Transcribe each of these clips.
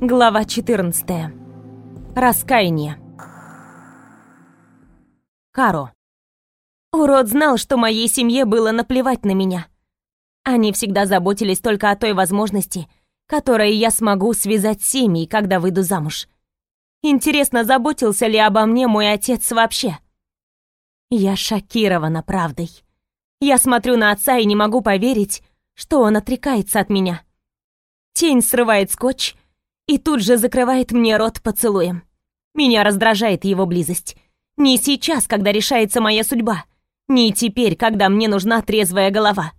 Глава 14. Раскаяние. Каро. Урод знал, что моей семье было наплевать на меня. Они всегда заботились только о той возможности, которой я смогу связать семьи, когда выйду замуж. Интересно, заботился ли обо мне мой отец вообще? Я шокирована правдой. Я смотрю на отца и не могу поверить, что он отрекается от меня. Тень срывает скотч и тут же закрывает мне рот поцелуем. Меня раздражает его близость. Не сейчас, когда решается моя судьба. Не теперь, когда мне нужна трезвая голова.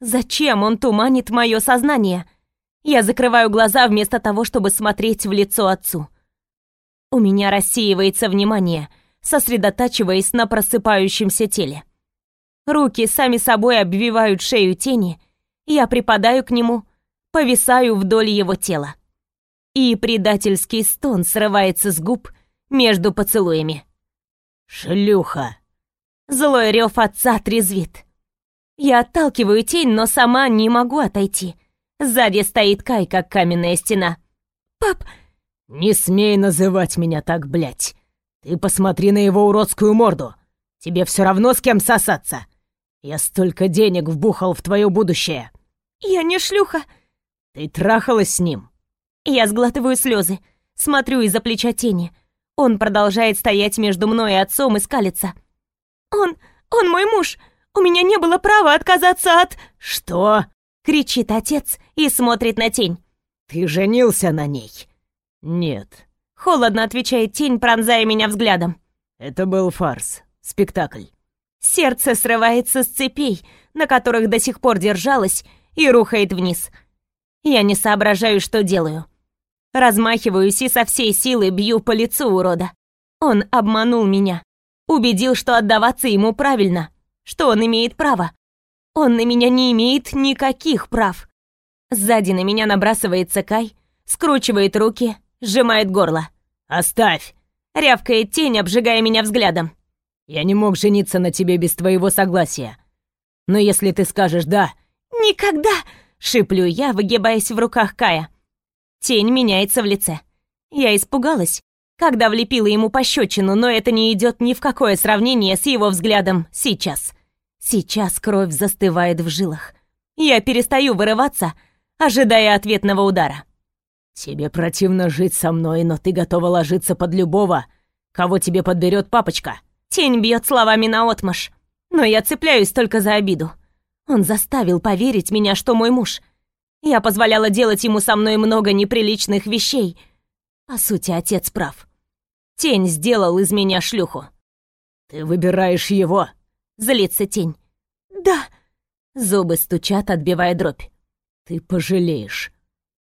Зачем он туманит мое сознание? Я закрываю глаза вместо того, чтобы смотреть в лицо отцу. У меня рассеивается внимание, сосредотачиваясь на просыпающемся теле. Руки сами собой обвивают шею тени, я припадаю к нему, повисаю вдоль его тела и предательский стон срывается с губ между поцелуями. «Шлюха!» Злой рев отца трезвит. Я отталкиваю тень, но сама не могу отойти. Сзади стоит Кай, как каменная стена. «Пап!» «Не смей называть меня так, блядь! Ты посмотри на его уродскую морду! Тебе все равно с кем сосаться! Я столько денег вбухал в твое будущее!» «Я не шлюха!» «Ты трахалась с ним?» Я сглатываю слезы, смотрю из-за плеча тени. Он продолжает стоять между мной и отцом и скалится. «Он... он мой муж! У меня не было права отказаться от...» «Что?» — кричит отец и смотрит на тень. «Ты женился на ней?» «Нет». Холодно отвечает тень, пронзая меня взглядом. «Это был фарс, спектакль». Сердце срывается с цепей, на которых до сих пор держалось, и рухает вниз. Я не соображаю, что делаю. Размахиваюсь и со всей силы бью по лицу урода. Он обманул меня. Убедил, что отдаваться ему правильно, что он имеет право. Он на меня не имеет никаких прав. Сзади на меня набрасывается Кай, скручивает руки, сжимает горло. «Оставь!» — рявкает тень, обжигая меня взглядом. «Я не мог жениться на тебе без твоего согласия. Но если ты скажешь «да...» «Никогда!» — шиплю я, выгибаясь в руках Кая. Тень меняется в лице. Я испугалась, когда влепила ему пощечину, но это не идет ни в какое сравнение с его взглядом сейчас. Сейчас кровь застывает в жилах. Я перестаю вырываться, ожидая ответного удара. «Тебе противно жить со мной, но ты готова ложиться под любого, кого тебе подберет папочка». Тень бьет словами наотмашь, но я цепляюсь только за обиду. Он заставил поверить меня, что мой муж. Я позволяла делать ему со мной много неприличных вещей. По сути, отец прав. Тень сделал из меня шлюху. «Ты выбираешь его?» Злится тень. «Да». Зубы стучат, отбивая дробь. «Ты пожалеешь».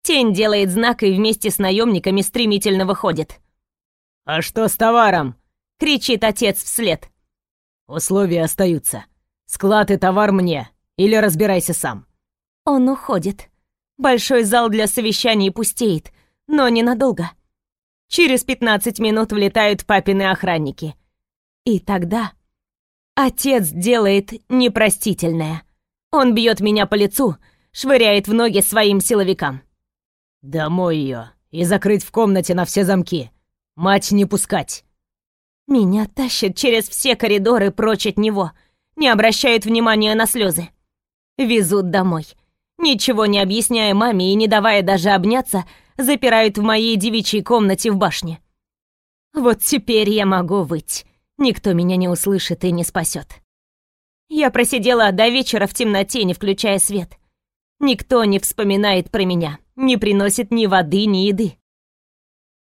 Тень делает знак и вместе с наемниками стремительно выходит. «А что с товаром?» — кричит отец вслед. «Условия остаются. Склад и товар мне, или разбирайся сам». Он уходит. Большой зал для совещаний пустеет, но ненадолго. Через 15 минут влетают папины охранники. И тогда отец делает непростительное. Он бьет меня по лицу, швыряет в ноги своим силовикам. «Домой ее и закрыть в комнате на все замки. Мать не пускать». Меня тащат через все коридоры прочь от него, не обращают внимания на слезы. Везут домой. Ничего не объясняя маме и не давая даже обняться, запирают в моей девичьей комнате в башне. Вот теперь я могу выть. Никто меня не услышит и не спасет. Я просидела до вечера в темноте, не включая свет. Никто не вспоминает про меня, не приносит ни воды, ни еды.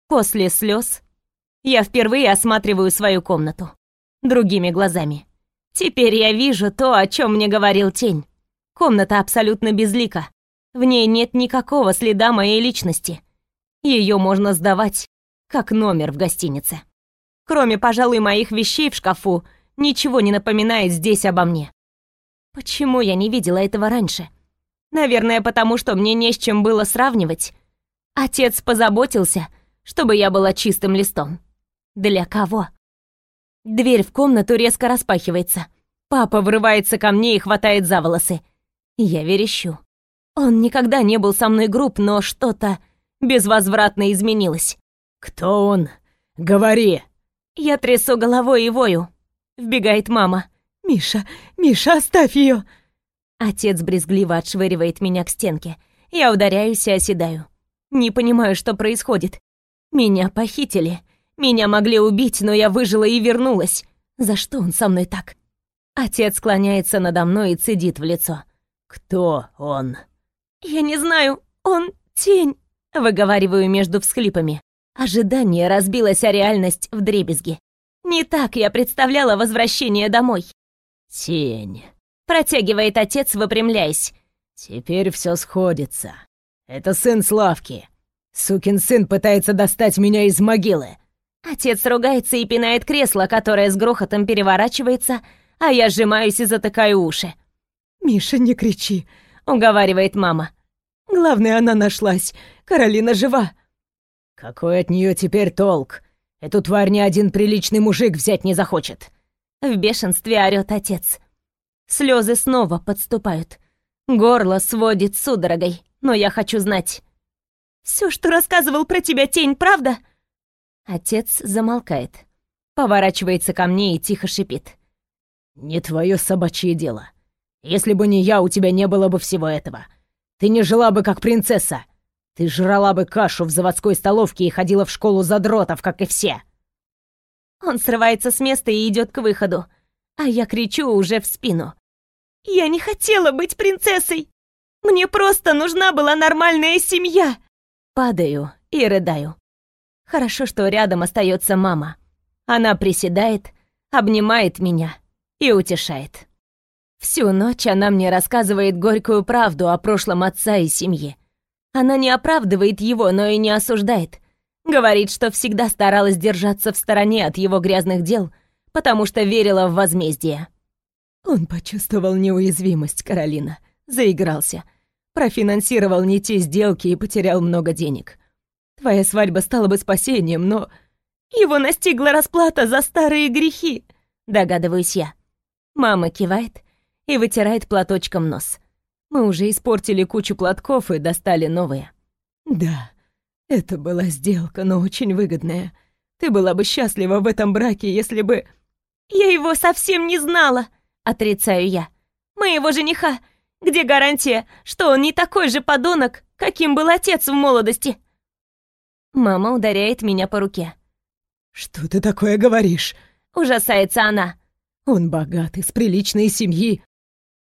После слез я впервые осматриваю свою комнату. Другими глазами. Теперь я вижу то, о чем мне говорил тень. Комната абсолютно безлика. В ней нет никакого следа моей личности. Ее можно сдавать, как номер в гостинице. Кроме, пожалуй, моих вещей в шкафу, ничего не напоминает здесь обо мне. Почему я не видела этого раньше? Наверное, потому что мне не с чем было сравнивать. Отец позаботился, чтобы я была чистым листом. Для кого? Дверь в комнату резко распахивается. Папа врывается ко мне и хватает за волосы. Я верещу. Он никогда не был со мной груб, но что-то безвозвратно изменилась. «Кто он? Говори!» Я трясу головой и вою. Вбегает мама. «Миша, Миша, оставь ее!» Отец брезгливо отшвыривает меня к стенке. Я ударяюсь и оседаю. Не понимаю, что происходит. Меня похитили. Меня могли убить, но я выжила и вернулась. За что он со мной так? Отец склоняется надо мной и цедит в лицо. «Кто он?» «Я не знаю. Он тень», — выговариваю между всхлипами. Ожидание разбилось о реальность в дребезги. Не так я представляла возвращение домой. «Тень», — протягивает отец, выпрямляясь. «Теперь все сходится. Это сын Славки. Сукин сын пытается достать меня из могилы». Отец ругается и пинает кресло, которое с грохотом переворачивается, а я сжимаюсь и затыкаю уши. «Миша, не кричи», — уговаривает мама. «Главное, она нашлась. Каролина жива». «Какой от нее теперь толк? Эту тварь ни один приличный мужик взять не захочет». В бешенстве орёт отец. Слезы снова подступают. Горло сводит судорогой, но я хочу знать. Все, что рассказывал про тебя тень, правда?» Отец замолкает, поворачивается ко мне и тихо шипит. «Не твое собачье дело. Если бы не я, у тебя не было бы всего этого. Ты не жила бы как принцесса. Ты жрала бы кашу в заводской столовке и ходила в школу задротов, как и все». Он срывается с места и идет к выходу, а я кричу уже в спину. «Я не хотела быть принцессой! Мне просто нужна была нормальная семья!» Падаю и рыдаю. Хорошо, что рядом остается мама. Она приседает, обнимает меня и утешает. Всю ночь она мне рассказывает горькую правду о прошлом отца и семье. Она не оправдывает его, но и не осуждает. Говорит, что всегда старалась держаться в стороне от его грязных дел, потому что верила в возмездие. Он почувствовал неуязвимость, Каролина. Заигрался. Профинансировал не те сделки и потерял много денег. Твоя свадьба стала бы спасением, но... Его настигла расплата за старые грехи, догадываюсь я. Мама кивает и вытирает платочком нос. Мы уже испортили кучу платков и достали новые. Да, это была сделка, но очень выгодная. Ты была бы счастлива в этом браке, если бы... Я его совсем не знала, отрицаю я. Моего жениха. Где гарантия, что он не такой же подонок, каким был отец в молодости? Мама ударяет меня по руке. «Что ты такое говоришь?» Ужасается она. «Он богат, из приличной семьи».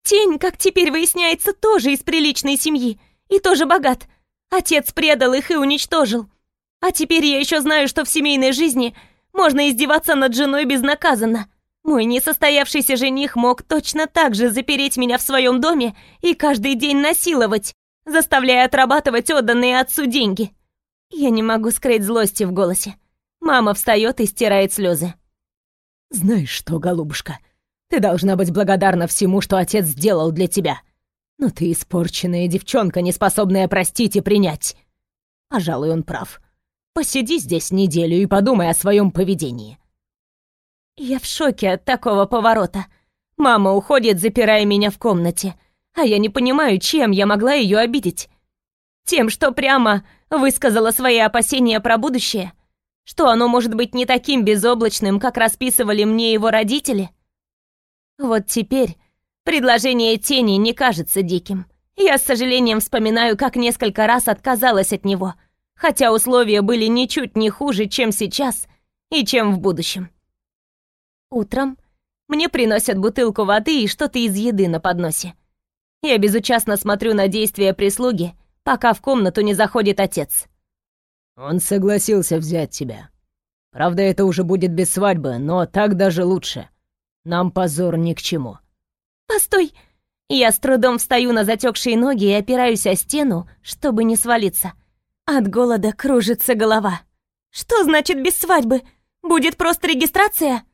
«Тень, как теперь выясняется, тоже из приличной семьи. И тоже богат. Отец предал их и уничтожил. А теперь я еще знаю, что в семейной жизни можно издеваться над женой безнаказанно. Мой несостоявшийся жених мог точно так же запереть меня в своем доме и каждый день насиловать, заставляя отрабатывать отданные отцу деньги. Я не могу скрыть злости в голосе. Мама встает и стирает слезы. «Знаешь что, голубушка, ты должна быть благодарна всему, что отец сделал для тебя. Но ты испорченная девчонка, не способная простить и принять. Пожалуй, он прав. Посиди здесь неделю и подумай о своем поведении». Я в шоке от такого поворота. Мама уходит, запирая меня в комнате, а я не понимаю, чем я могла ее обидеть. Тем, что прямо высказала свои опасения про будущее? Что оно может быть не таким безоблачным, как расписывали мне его родители? Вот теперь предложение тени не кажется диким. Я с сожалением вспоминаю, как несколько раз отказалась от него, хотя условия были ничуть не хуже, чем сейчас и чем в будущем. Утром мне приносят бутылку воды и что-то из еды на подносе. Я безучастно смотрю на действия прислуги, пока в комнату не заходит отец. «Он согласился взять тебя. Правда, это уже будет без свадьбы, но так даже лучше. Нам позор ни к чему». «Постой!» Я с трудом встаю на затекшие ноги и опираюсь о стену, чтобы не свалиться. От голода кружится голова. «Что значит без свадьбы? Будет просто регистрация?»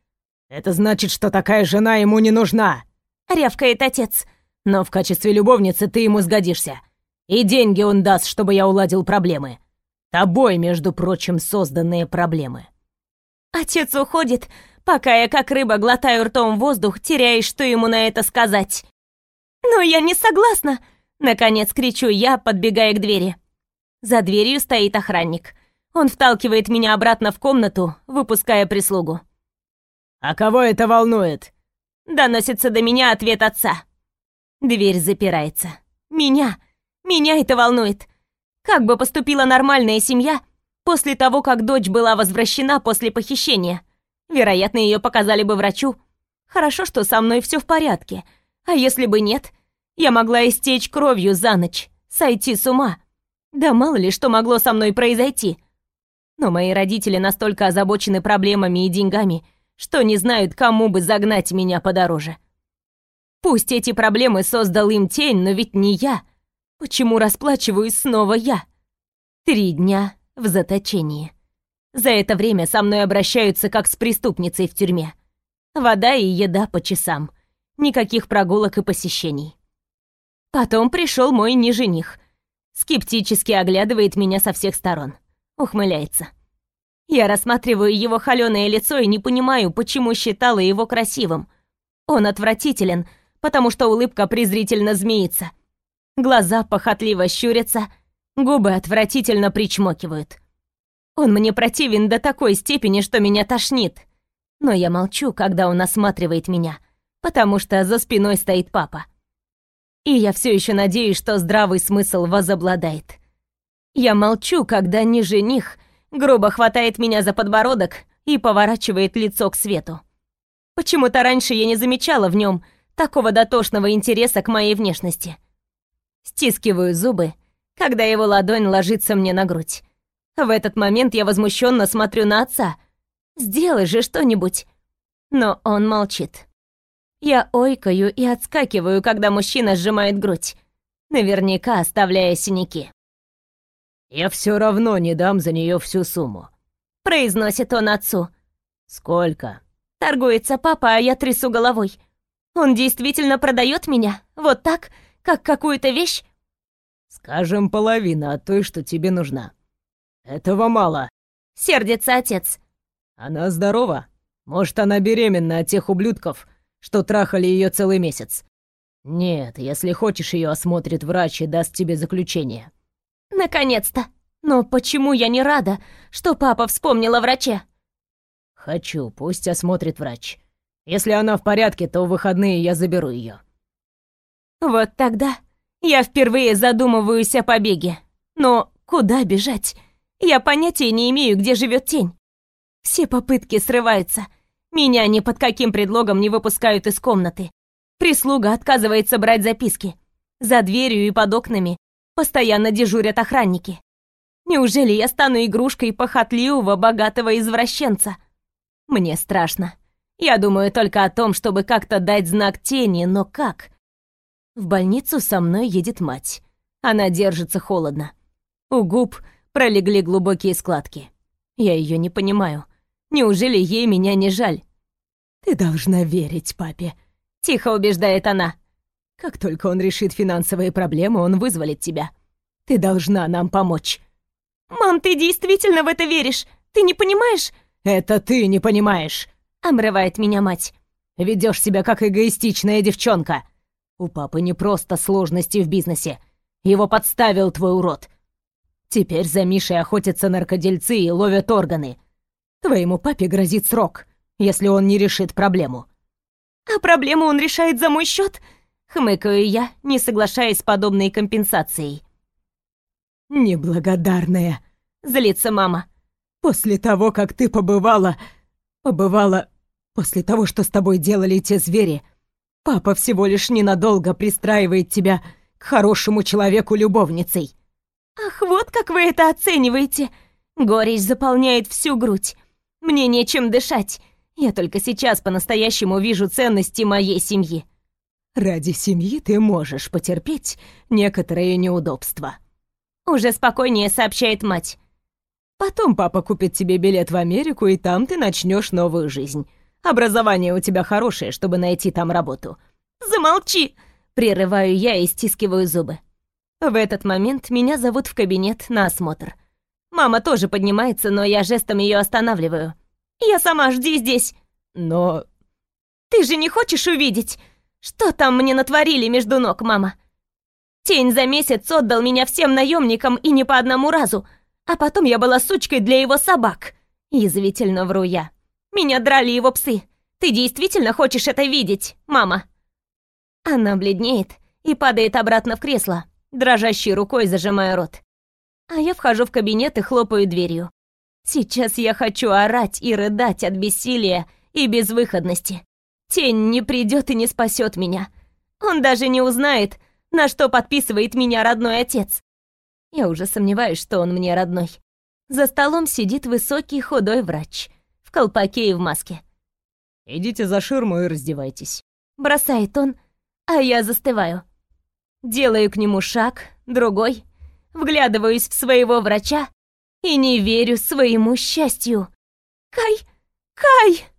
«Это значит, что такая жена ему не нужна!» — рявкает отец. «Но в качестве любовницы ты ему сгодишься. И деньги он даст, чтобы я уладил проблемы. Тобой, между прочим, созданные проблемы. Отец уходит, пока я как рыба глотаю ртом воздух, теряя, что ему на это сказать. «Но я не согласна!» — наконец кричу я, подбегая к двери. За дверью стоит охранник. Он вталкивает меня обратно в комнату, выпуская прислугу. «А кого это волнует?» Доносится до меня ответ отца. Дверь запирается. Меня. Меня это волнует. Как бы поступила нормальная семья после того, как дочь была возвращена после похищения? Вероятно, ее показали бы врачу. Хорошо, что со мной все в порядке. А если бы нет, я могла истечь кровью за ночь, сойти с ума. Да мало ли, что могло со мной произойти. Но мои родители настолько озабочены проблемами и деньгами, что не знают, кому бы загнать меня подороже. Пусть эти проблемы создал им тень, но ведь не я. Почему расплачиваюсь снова я? Три дня в заточении. За это время со мной обращаются как с преступницей в тюрьме. Вода и еда по часам. Никаких прогулок и посещений. Потом пришел мой нежених. Скептически оглядывает меня со всех сторон. Ухмыляется. Я рассматриваю его холёное лицо и не понимаю, почему считала его красивым. Он отвратителен, потому что улыбка презрительно змеится. Глаза похотливо щурятся, губы отвратительно причмокивают. Он мне противен до такой степени, что меня тошнит. Но я молчу, когда он осматривает меня, потому что за спиной стоит папа. И я все еще надеюсь, что здравый смысл возобладает. Я молчу, когда не жених грубо хватает меня за подбородок и поворачивает лицо к свету. Почему-то раньше я не замечала в нем такого дотошного интереса к моей внешности. Стискиваю зубы, когда его ладонь ложится мне на грудь. В этот момент я возмущенно смотрю на отца. «Сделай же что-нибудь!» Но он молчит. Я ойкаю и отскакиваю, когда мужчина сжимает грудь, наверняка оставляя синяки. «Я все равно не дам за нее всю сумму», — произносит он отцу. «Сколько?» — торгуется папа, а я трясу головой. «Он действительно продает меня? Вот так? Как какую-то вещь?» «Скажем, половина от той, что тебе нужна. Этого мало». Сердится отец. «Она здорова? Может, она беременна от тех ублюдков, что трахали ее целый месяц. Нет, если хочешь, ее осмотрит врач и даст тебе заключение. Наконец-то. Но почему я не рада, что папа вспомнил о враче? Хочу, пусть осмотрит врач. Если она в порядке, то в выходные я заберу ее. Вот тогда я впервые задумываюсь о побеге. Но куда бежать? Я понятия не имею, где живет тень. Все попытки срываются — меня ни под каким предлогом не выпускают из комнаты. Прислуга отказывается брать записки. За дверью и под окнами постоянно дежурят охранники. Неужели я стану игрушкой похотливого, богатого извращенца? Мне страшно. Я думаю только о том, чтобы как-то дать знак тени, но как? В больницу со мной едет мать. Она держится холодно. У губ пролегли глубокие складки. Я ее не понимаю. Неужели ей меня не жаль? Ты должна верить папе, тихо убеждает она. Как только он решит финансовые проблемы, он вызволит тебя. Ты должна нам помочь. Мам, ты действительно в это веришь? Ты не понимаешь? Это ты не понимаешь, омрывает меня мать. Ведешь себя как эгоистичная девчонка. У папы не просто сложности в бизнесе. Его подставил твой урод. Теперь за Мишей охотятся наркодельцы и ловят органы. Твоему папе грозит срок, если он не решит проблему. А проблему он решает за мой счет? Хмыкаю я, не соглашаясь с подобной компенсацией. «Неблагодарная», — злится мама. «После того, как ты побывала... Побывала... После того, что с тобой делали те звери, папа всего лишь ненадолго пристраивает тебя к хорошему человеку любовницей». «Ах, вот как вы это оцениваете!» Горечь заполняет всю грудь. Мне нечем дышать. Я только сейчас по-настоящему вижу ценности моей семьи. Ради семьи ты можешь потерпеть некоторые неудобства. Уже спокойнее сообщает мать. Потом папа купит тебе билет в Америку, и там ты начнешь новую жизнь. Образование у тебя хорошее, чтобы найти там работу. Замолчи! Прерываю я и стискиваю зубы. В этот момент меня зовут в кабинет на осмотр. Мама тоже поднимается, но я жестом ее останавливаю. «Я сама, жди здесь!» «Но...» «Ты же не хочешь увидеть, что там мне натворили между ног, мама?» Тень за месяц отдал меня всем наемникам и не по одному разу, а потом я была сучкой для его собак. Язвительно вру я. Меня драли его псы. Ты действительно хочешь это видеть, мама?» Она бледнеет и падает обратно в кресло, дрожащей рукой зажимая рот. А я вхожу в кабинет и хлопаю дверью. Сейчас я хочу орать и рыдать от бессилия и безвыходности. Тень не придет и не спасет меня. Он даже не узнает, на что подписывает меня родной отец. Я уже сомневаюсь, что он мне родной. За столом сидит высокий худой врач в колпаке и в маске. «Идите за ширму и раздевайтесь», — бросает он, а я застываю. Делаю к нему шаг, другой, вглядываюсь в своего врача и не верю своему счастью. «Кай! Кай!»